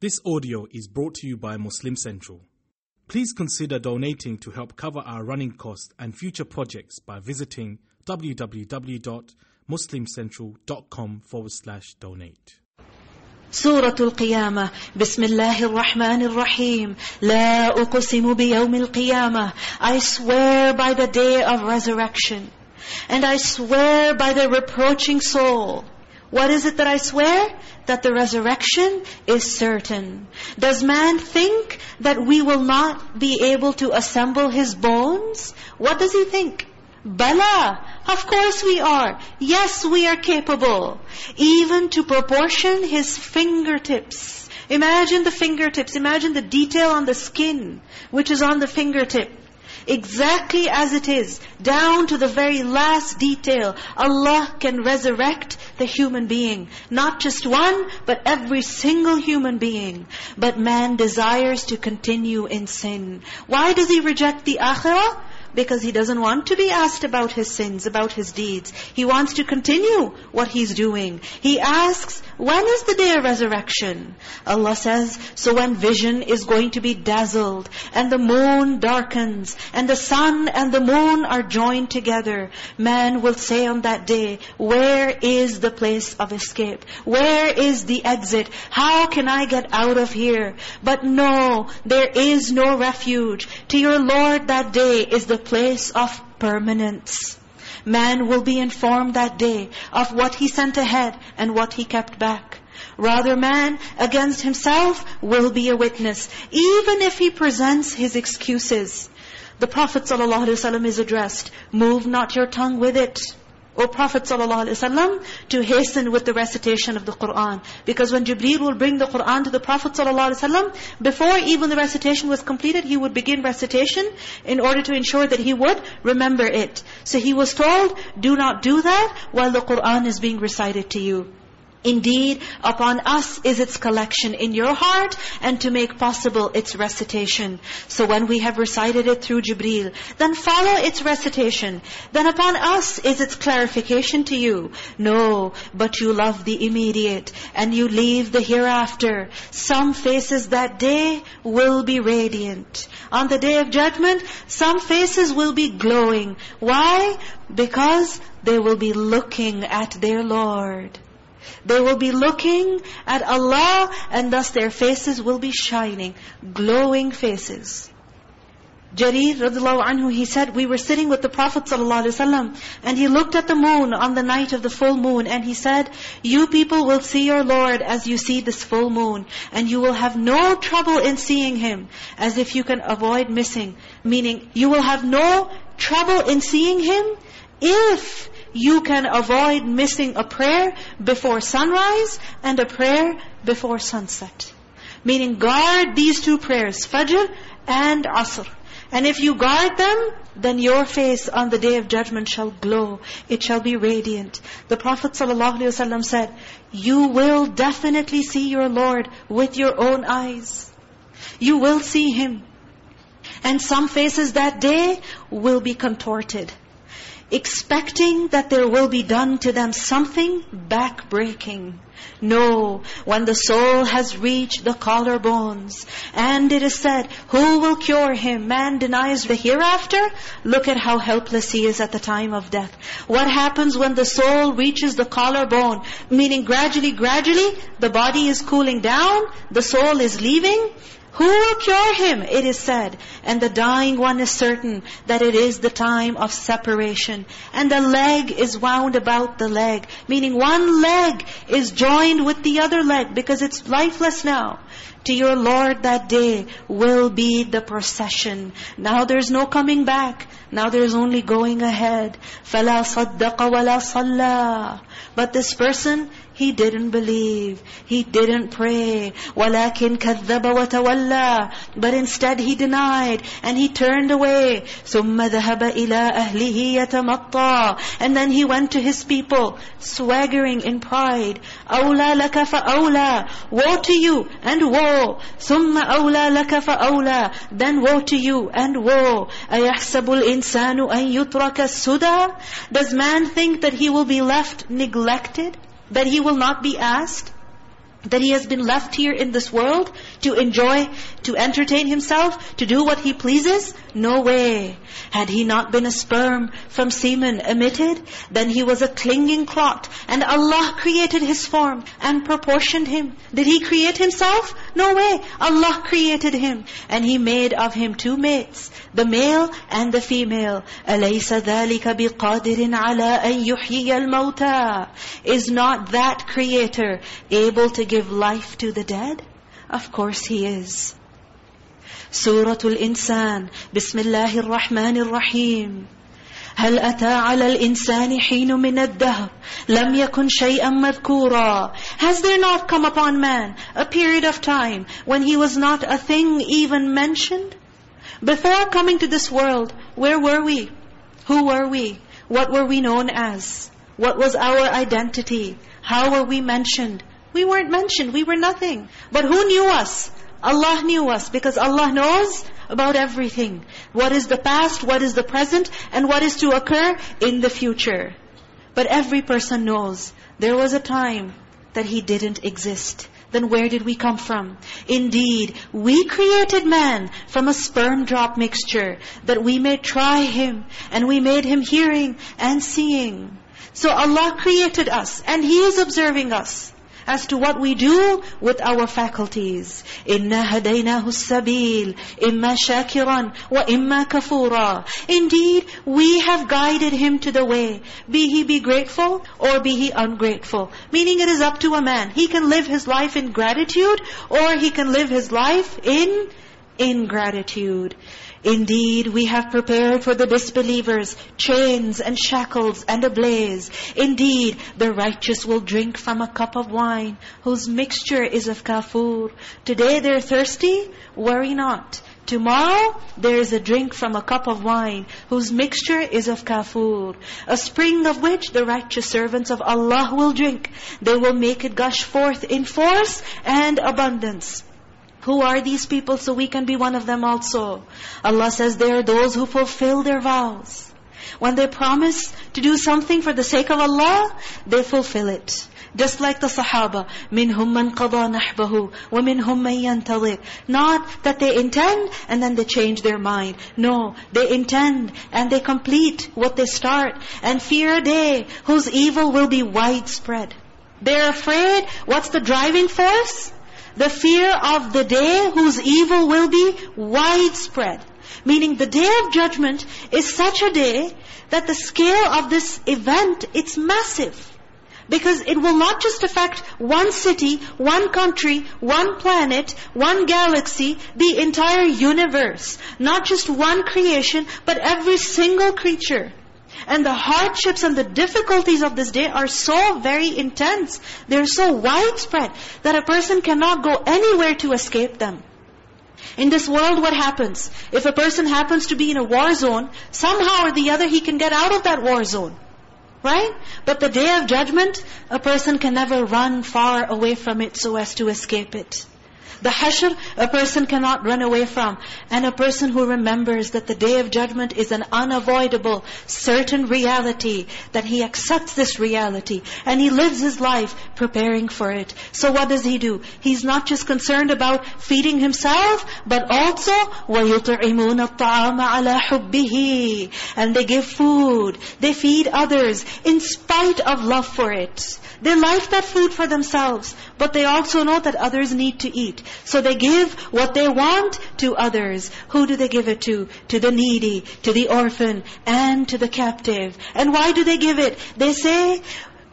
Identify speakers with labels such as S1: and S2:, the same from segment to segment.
S1: This audio is brought to you by Muslim Central. Please consider donating to help cover our running costs and future projects by visiting www.muslimcentral.com forward slash donate.
S2: سورة القيامة بسم الله الرحمن الرحيم لا أقسم بيوم القيامة I swear by the day of resurrection and I swear by the reproaching soul what is it that I swear? That the resurrection is certain. Does man think that we will not be able to assemble his bones? What does he think? Bala, of course we are. Yes, we are capable. Even to proportion his fingertips. Imagine the fingertips. Imagine the detail on the skin, which is on the fingertip exactly as it is, down to the very last detail. Allah can resurrect the human being. Not just one, but every single human being. But man desires to continue in sin. Why does he reject the akhirah? because he doesn't want to be asked about his sins, about his deeds. He wants to continue what he's doing. He asks, when is the day of resurrection? Allah says, so when vision is going to be dazzled, and the moon darkens, and the sun and the moon are joined together, man will say on that day, where is the place of escape? Where is the exit? How can I get out of here? But no, there is no refuge. To your Lord that day is the place of permanence. Man will be informed that day of what he sent ahead and what he kept back. Rather, man against himself will be a witness, even if he presents his excuses. The Prophet ﷺ is addressed, move not your tongue with it. O Prophet ﷺ to hasten with the recitation of the Qur'an. Because when Jibreel will bring the Qur'an to the Prophet ﷺ, before even the recitation was completed, he would begin recitation in order to ensure that he would remember it. So he was told, do not do that while the Qur'an is being recited to you. Indeed, upon us is its collection in your heart and to make possible its recitation. So when we have recited it through Jibreel, then follow its recitation. Then upon us is its clarification to you. No, but you love the immediate and you leave the hereafter. Some faces that day will be radiant. On the day of judgment, some faces will be glowing. Why? Because they will be looking at their Lord. They will be looking at Allah and thus their faces will be shining, glowing faces. Jarir radiallahu anhu, he said, we were sitting with the Prophet ﷺ and he looked at the moon on the night of the full moon and he said, you people will see your Lord as you see this full moon and you will have no trouble in seeing Him as if you can avoid missing. Meaning, you will have no trouble in seeing Him if you can avoid missing a prayer before sunrise and a prayer before sunset. Meaning guard these two prayers, Fajr and Asr. And if you guard them, then your face on the day of judgment shall glow. It shall be radiant. The Prophet ﷺ said, you will definitely see your Lord with your own eyes. You will see Him. And some faces that day will be contorted expecting that there will be done to them something backbreaking. No, when the soul has reached the collarbones, and it is said, who will cure him? Man denies the hereafter. Look at how helpless he is at the time of death. What happens when the soul reaches the collarbone? Meaning gradually, gradually, the body is cooling down, the soul is leaving, who will cure him? It is said. And the dying one is certain that it is the time of separation. And the leg is wound about the leg. Meaning one leg is joined with the other leg because it's lifeless now. To your Lord that day will be the procession. Now there's no coming back. Now there's only going ahead. فَلَا صَدَّقَ وَلَا صَلَّى But this person, he didn't believe. He didn't pray. وَلَكِنْ كَذَّبَ وَتَوَلَّى But instead he denied and he turned away. ثُمَّ ذَهَبَ إِلَىٰ أَهْلِهِ يَتَمَطَّى And then he went to his people, swaggering in pride. أَوْلَى لَكَ فَأَوْلَى Woe to you and woe. ثُمَّ أَوْلَى لَكَ فَأَوْلَى Then woe to you and woe. أَيَحْسَبُ الْإِنسَانُ أَن يُتْرَكَ السُّدَى Does man think that he will be left neglected? That he will not be asked? that he has been left here in this world to enjoy, to entertain himself, to do what he pleases? No way. Had he not been a sperm from semen emitted, then he was a clinging clot. And Allah created his form and proportioned him. Did he create himself? No way. Allah created him. And he made of him two mates, the male and the female. أَلَيْسَ ذَلِكَ بِقَادِرٍ عَلَىٰ أَن يُحْيِيَ الْمَوْتَى Is not that creator able to give life to the dead? Of course he is. سورة الإنسان بسم الله الرحمن الرحيم هل أتى على الإنسان حين من الدهر لم يكن شيئا مذكورا Has there not come upon man a period of time when he was not a thing even mentioned? Before coming to this world, where were we? Who were we? What were we known as? What was our identity? How were we mentioned? We weren't mentioned. We were nothing. But who knew us? Allah knew us because Allah knows about everything. What is the past, what is the present, and what is to occur in the future. But every person knows there was a time that he didn't exist. Then where did we come from? Indeed, we created man from a sperm drop mixture that we may try him and we made him hearing and seeing. So Allah created us and He is observing us as to what we do with our faculties. إِنَّا هَدَيْنَاهُ السَّبِيلِ إِمَّا شَاكِرًا وَإِمَّا كَفُورًا Indeed, we have guided him to the way. Be he be grateful or be he ungrateful. Meaning it is up to a man. He can live his life in gratitude or he can live his life in ingratitude. Indeed, we have prepared for the disbelievers chains and shackles and a blaze. Indeed, the righteous will drink from a cup of wine whose mixture is of kafur. Today they're thirsty? Worry not. Tomorrow, there is a drink from a cup of wine whose mixture is of kafur, a spring of which the righteous servants of Allah will drink. They will make it gush forth in force and abundance. Who are these people so we can be one of them also? Allah says they are those who fulfill their vows. When they promise to do something for the sake of Allah, they fulfill it. Just like the Sahaba, مِنْهُمْ مَنْ قَضَى نَحْبَهُ وَمِنْهُمْ مَنْ يَنْتَظِرُ Not that they intend and then they change their mind. No, they intend and they complete what they start and fear a day whose evil will be widespread. They're afraid. What's the driving force? The fear of the day whose evil will be widespread. Meaning the day of judgment is such a day that the scale of this event, it's massive. Because it will not just affect one city, one country, one planet, one galaxy, the entire universe. Not just one creation, but every single creature. And the hardships and the difficulties of this day are so very intense. They're so widespread that a person cannot go anywhere to escape them. In this world, what happens? If a person happens to be in a war zone, somehow or the other he can get out of that war zone. Right? But the day of judgment, a person can never run far away from it so as to escape it. The hashr, a person cannot run away from. And a person who remembers that the day of judgment is an unavoidable, certain reality, that he accepts this reality, and he lives his life preparing for it. So what does he do? He's not just concerned about feeding himself, but also, وَيُطْعِمُونَ الطَّعَامَ عَلَى حُبِّهِ And they give food, they feed others, in spite of love for it. They like that food for themselves, but they also know that others need to eat. So they give what they want to others. Who do they give it to? To the needy, to the orphan, and to the captive. And why do they give it? They say,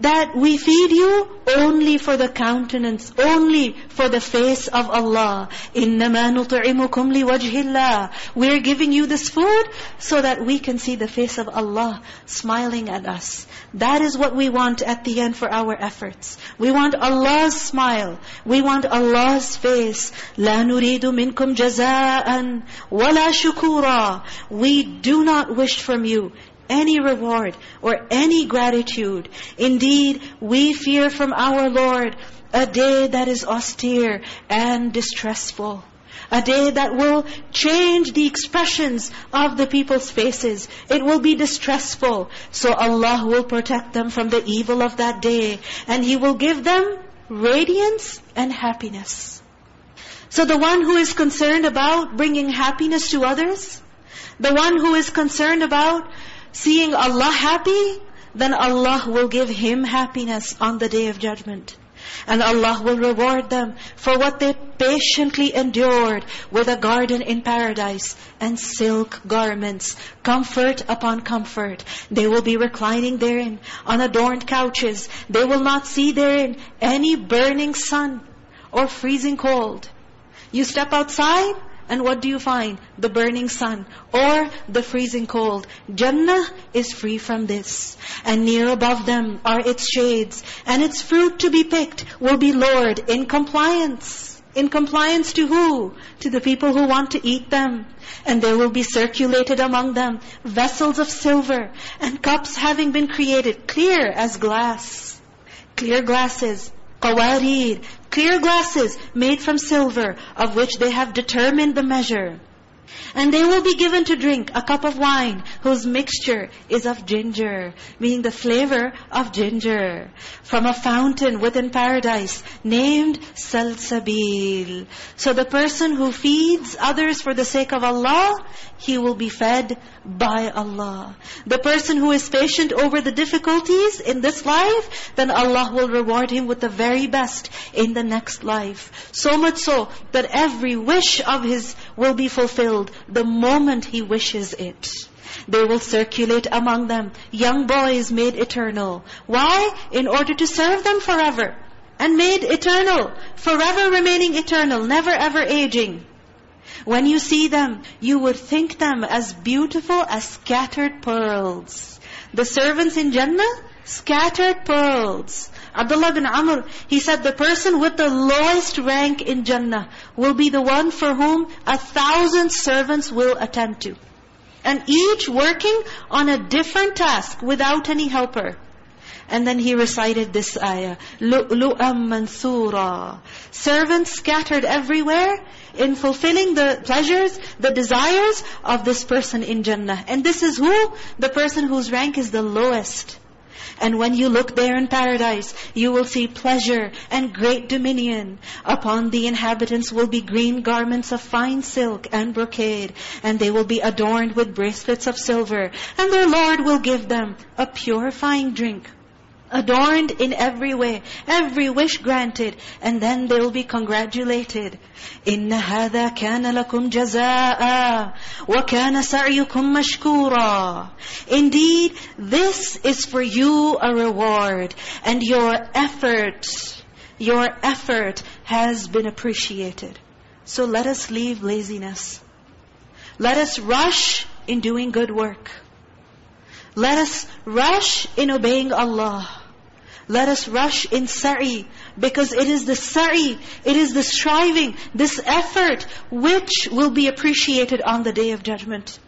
S2: that we feed you only for the countenance, only for the face of Allah. إِنَّمَا نُطْعِمُكُمْ لِوَجْهِ اللَّهِ We're giving you this food so that we can see the face of Allah smiling at us. That is what we want at the end for our efforts. We want Allah's smile. We want Allah's face. لَا نُرِيدُ مِنْكُمْ جَزَاءً وَلَا شُكُورًا We do not wish from you any reward or any gratitude. Indeed, we fear from our Lord a day that is austere and distressful. A day that will change the expressions of the people's faces. It will be distressful. So Allah will protect them from the evil of that day. And He will give them radiance and happiness. So the one who is concerned about bringing happiness to others, the one who is concerned about seeing Allah happy, then Allah will give him happiness on the Day of Judgment. And Allah will reward them for what they patiently endured with a garden in paradise and silk garments, comfort upon comfort. They will be reclining therein on adorned couches. They will not see therein any burning sun or freezing cold. You step outside, and what do you find? The burning sun or the freezing cold. Jannah is free from this. And near above them are its shades. And its fruit to be picked will be Lord in compliance. In compliance to who? To the people who want to eat them. And there will be circulated among them vessels of silver and cups having been created clear as glass. Clear glasses qawarir, clear glasses made from silver, of which they have determined the measure. And they will be given to drink a cup of wine whose mixture is of ginger, meaning the flavor of ginger, from a fountain within paradise named Salsabil. So the person who feeds others for the sake of Allah, he will be fed by Allah. The person who is patient over the difficulties in this life, then Allah will reward him with the very best in the next life. So much so that every wish of his will be fulfilled the moment he wishes it. They will circulate among them young boys made eternal. Why? In order to serve them forever. And made eternal, forever remaining eternal, never ever aging. When you see them, you would think them as beautiful as scattered pearls. The servants in Jannah, scattered pearls. Abdullah bin Amr, he said the person with the lowest rank in Jannah will be the one for whom a thousand servants will attend to. And each working on a different task without any helper. And then he recited this ayah, لُؤْلُؤًا مَنْثُورًا Servants scattered everywhere in fulfilling the pleasures, the desires of this person in Jannah. And this is who? The person whose rank is the lowest. And when you look there in paradise, you will see pleasure and great dominion. Upon the inhabitants will be green garments of fine silk and brocade, and they will be adorned with bracelets of silver. And their Lord will give them a purifying drink adorned in every way, every wish granted, and then they will be congratulated. إِنَّ هَذَا كَانَ لَكُمْ جَزَاءً وَكَانَ سَعْيُكُمْ مَشْكُورًا Indeed, this is for you a reward, and your effort, your effort has been appreciated. So let us leave laziness. Let us rush in doing good work. Let us rush in obeying Allah. Let us rush in sa'i because it is the sa'i, it is the striving, this effort which will be appreciated on the Day of Judgment.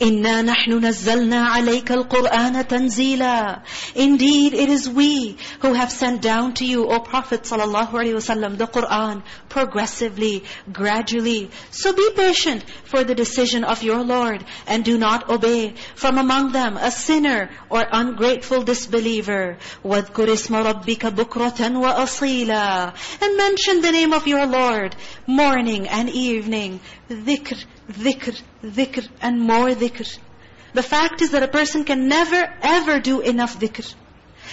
S2: إِنَّا نَحْنُ نَزَّلْنَا عَلَيْكَ الْقُرْآنَ تَنزِيلًا Indeed, it is we who have sent down to you, O Prophet ﷺ, the Qur'an, progressively, gradually. So be patient for the decision of your Lord, and do not obey from among them a sinner or ungrateful disbeliever. وَاذْكُرِ اسْمَ رَبِّكَ بُكْرَةً وَأَصِيلًا And mention the name of your Lord, morning and evening. Dhikr, dhikr, dhikr, and more dhikr. The fact is that a person can never ever do enough dhikr.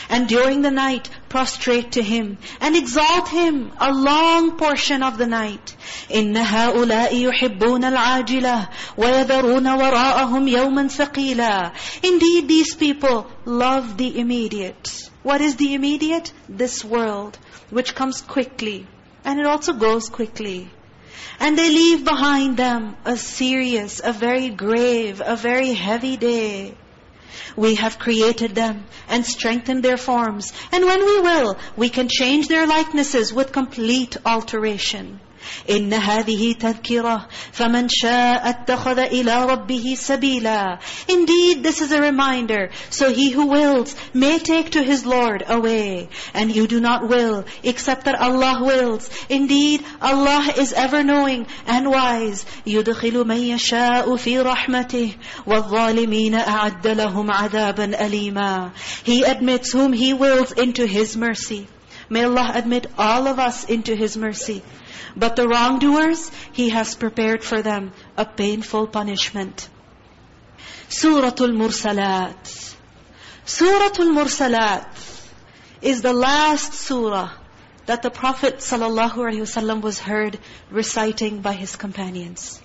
S2: And during the night, prostrate to Him and exalt Him a long portion of the night. إِنَّ هَؤُلَاءِ يُحِبُّونَ الْعَاجِلَةِ وَيَذَرُونَ وَرَاءَهُمْ يَوْمًا ثَقِيلًا Indeed, these people love the immediate. What is the immediate? This world, which comes quickly. And it also goes quickly. And they leave behind them a serious, a very grave, a very heavy day. We have created them and strengthened their forms. And when we will, we can change their likenesses with complete alteration. إن هذه تذكرة فمن شاء اتخذ إلى ربه سبيلا Indeed, this is a reminder. So he who wills may take to his Lord a way. And you do not will, except that Allah wills. Indeed, Allah is ever-knowing and wise. يُدْخِلُ مَن يَشَاءُ فِي رَحْمَتِهِ وَالظَّالِمِينَ أَعَدَّ لَهُمْ عَذَابًا أَلِيمًا He admits whom He wills into His mercy. May Allah admit all of us into His mercy. But the wrongdoers, He has prepared for them a painful punishment. Surah Al-Mursalat. Surah Al-Mursalat is the last surah that the Prophet ﷺ was heard reciting by his companions.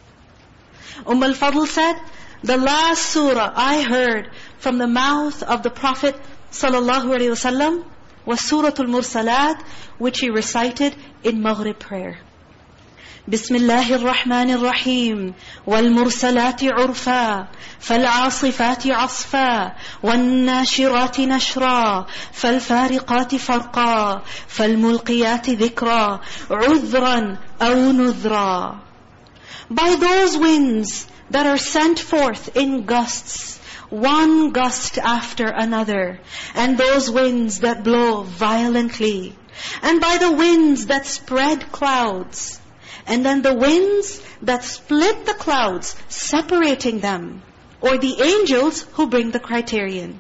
S2: Umm al-Fadl said, the last surah I heard from the mouth of the Prophet ﷺ was Surah Al-Mursalat, which he recited in Maghrib prayer. بسم الله الرحمن الرحيم والمرسلات عرفا فالعاصفات عصفا والناشرات نشرا فالفارقات فرقا فالملقيات ذكرا عذرا أو نذرا By those winds that are sent forth in gusts, one gust after another, and those winds that blow violently, and by the winds that spread clouds, and then the winds that split the clouds, separating them, or the angels who bring the criterion.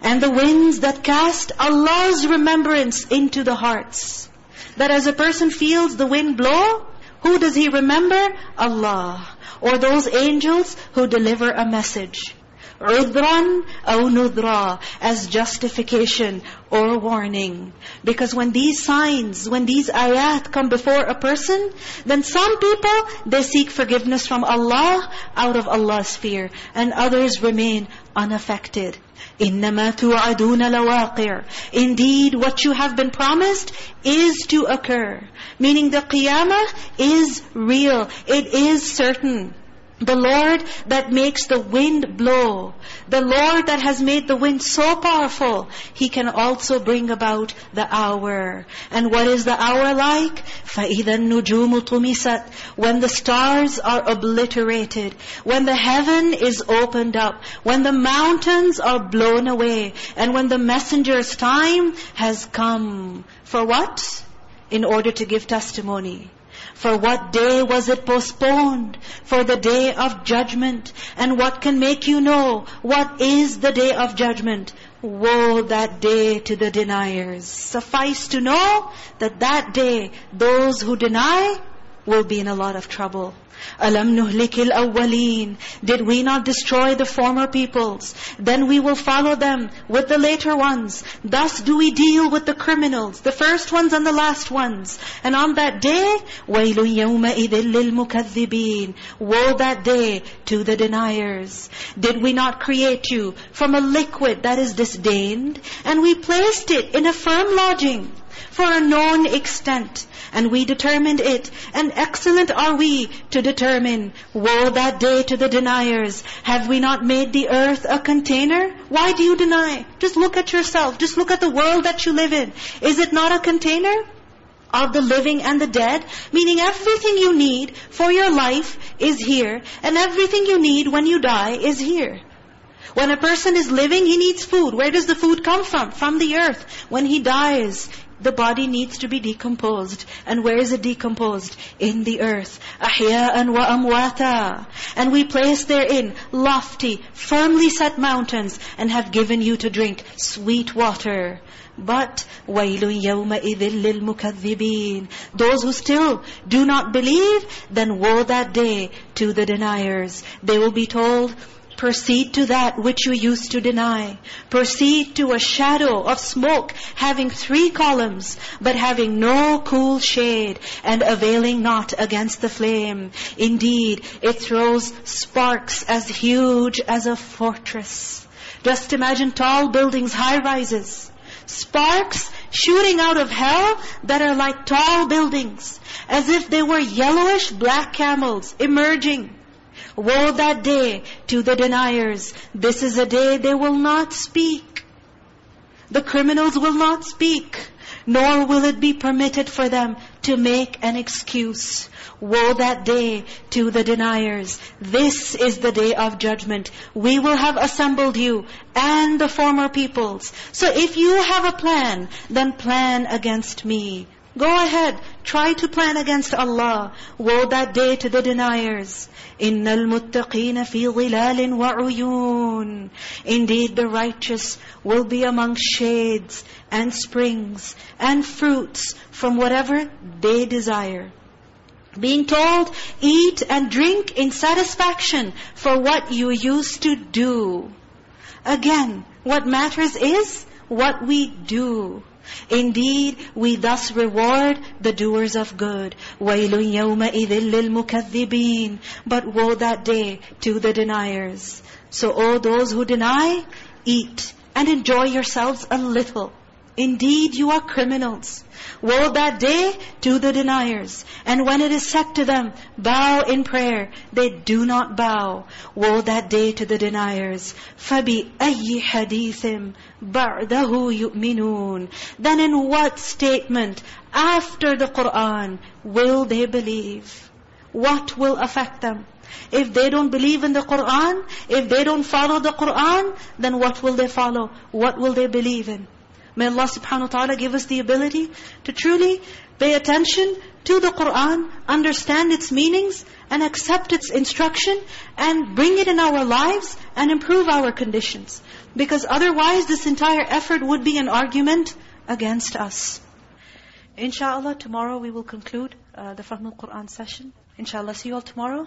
S2: And the winds that cast Allah's remembrance into the hearts. That as a person feels the wind blow, who does he remember? Allah. Or those angels who deliver a message. عُذْرًا أَوْ نُذْرًا As justification or warning. Because when these signs, when these ayat come before a person, then some people, they seek forgiveness from Allah out of Allah's fear. And others remain unaffected. إِنَّمَا تُوعَدُونَ لَوَاقِعٌ Indeed, what you have been promised is to occur. Meaning the qiyamah is real. It is certain. The Lord that makes the wind blow. The Lord that has made the wind so powerful, He can also bring about the hour. And what is the hour like? فَإِذَا النُّجُومُ طُمِسَتْ When the stars are obliterated. When the heaven is opened up. When the mountains are blown away. And when the messenger's time has come. For what? In order to give testimony. For what day was it postponed? For the day of judgment. And what can make you know what is the day of judgment? Woe that day to the deniers. Suffice to know that that day, those who deny will be in a lot of trouble. أَلَمْ نُهْلِكِ الْأَوَّلِينَ Did we not destroy the former peoples? Then we will follow them with the later ones. Thus do we deal with the criminals, the first ones and the last ones. And on that day, وَيْلٌ يَوْمَئِذٍ لِلْمُكَذِّبِينَ Woe that day to the deniers. Did we not create you from a liquid that is disdained? And we placed it in a firm lodging for a known extent. And we determined it. And excellent are we to determine. Woe that day to the deniers. Have we not made the earth a container? Why do you deny? Just look at yourself. Just look at the world that you live in. Is it not a container? Of the living and the dead. Meaning everything you need for your life is here. And everything you need when you die is here. When a person is living, he needs food. Where does the food come from? From the earth. When he dies, the body needs to be decomposed. And where is it decomposed? In the earth. أَحْيَاءً وَأَمْوَاتًا And we place therein lofty, firmly set mountains and have given you to drink sweet water. But وَيْلٌ يَوْمَئِذٍ لِلْمُكَذِّبِينَ Those who still do not believe, then woe that day to the deniers. They will be told, Proceed to that which you used to deny. Proceed to a shadow of smoke having three columns, but having no cool shade and availing not against the flame. Indeed, it throws sparks as huge as a fortress. Just imagine tall buildings, high rises. Sparks shooting out of hell that are like tall buildings, as if they were yellowish black camels emerging. Woe that day to the deniers. This is a day they will not speak. The criminals will not speak. Nor will it be permitted for them to make an excuse. Woe that day to the deniers. This is the day of judgment. We will have assembled you and the former peoples. So if you have a plan, then plan against me. Go ahead, try to plan against Allah. Woe that day to the deniers. إِنَّ الْمُتَّقِينَ فِي ظِلَالٍ وَعُيُونٍ Indeed, the righteous will be among shades and springs and fruits from whatever they desire. Being told, eat and drink in satisfaction for what you used to do. Again, what matters is what we do. Indeed, we thus reward the doers of good. وَيْلٌ يَوْمَئِذٍ لِلْمُكَذِّبِينَ But woe that day to the deniers. So all those who deny, eat and enjoy yourselves a little. Indeed, you are criminals. Woe that day to the deniers. And when it is said to them, bow in prayer, they do not bow. Woe that day to the deniers. فَبِأَيِّ حَدِيثٍ بَعْدَهُ يُؤْمِنُونَ Then in what statement after the Qur'an will they believe? What will affect them? If they don't believe in the Qur'an, if they don't follow the Qur'an, then what will they follow? What will they believe in? May Allah subhanahu wa ta'ala give us the ability to truly pay attention to the Qur'an, understand its meanings, and accept its instruction, and bring it in our lives, and improve our conditions. Because otherwise this entire effort would be an argument against us. Inshallah, tomorrow we will conclude uh, the Fahm al-Quran session. Inshallah, see you all tomorrow.